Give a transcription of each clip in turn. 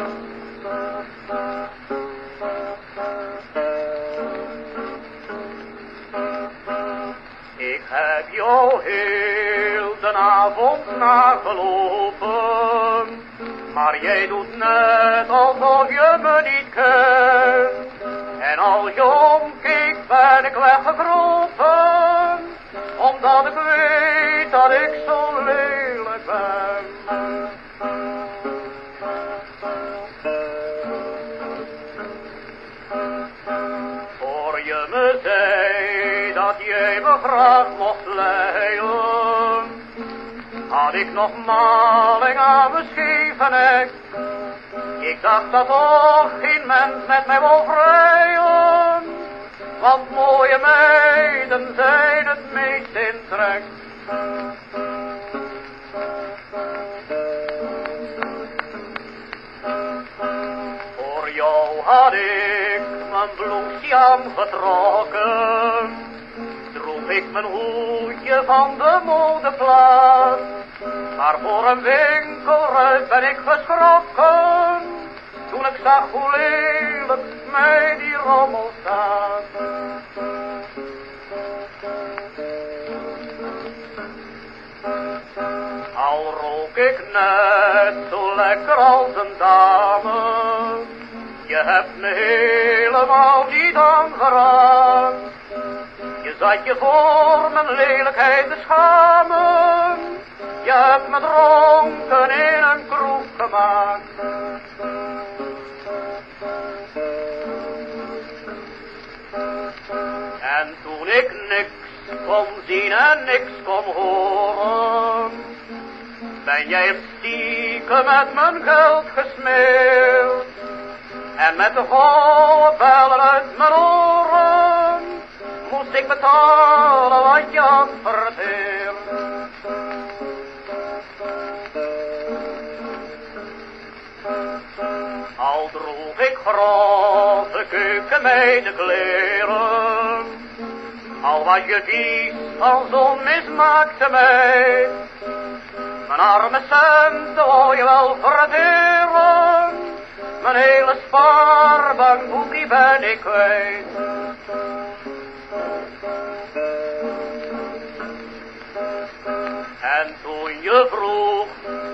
Ik heb jou heel de avond nagelopen, maar jij doet net alsof je me niet kent. En als je omkeek ben ik weggekropen, je me zei dat jij me graag mocht leiden, had ik nog maling aan me schevenek. Ik dacht dat toch geen mens met mij wil vrijen, want mooie meiden zijn het meest in trek. Voor jou had ik mijn bloesje aangetrokken, droeg ik mijn hoedje van de modeplaats. Maar voor een winkelruit ben ik geschrokken, toen ik zag hoe lelijk mij die rommel staat. Al rook ik net zo lekker als een dame, je hebt me helemaal niet aangeraakt. Je zat je voor mijn lelijkheid te schamen, je hebt me dronken in een kroeg gemaakt. En toen ik niks kon zien en niks kon horen, ben jij stiekem met mijn geld gesmeeld. En met de gouden bellen uit mijn oren, moest ik betalen wat je had. Al droeg ik grote keukenmeiden kleren, al was je vies van zo'n mismaakte meid. Mijn arme centen wou je wel verderen, mijn hele spaarbankboekje ben ik kwijt. En toen je vroeg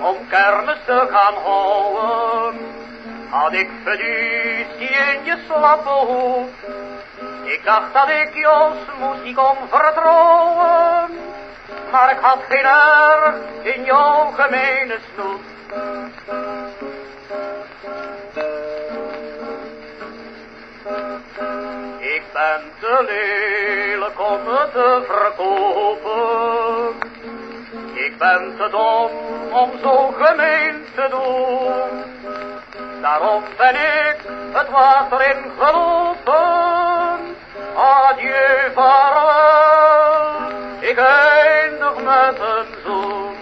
om kermis te gaan houden, had ik fiducie in je slappe. Ik dacht dat ik jou smoesie kon vertrouwen, maar ik had geen erg in jouw gemene snoet. en te lelijk om me te verkopen. Ik ben te dom om zo gemeen te doen, daarom ben ik het water in gelopen. Adieu, vaarwel, ik eindig met een zoen.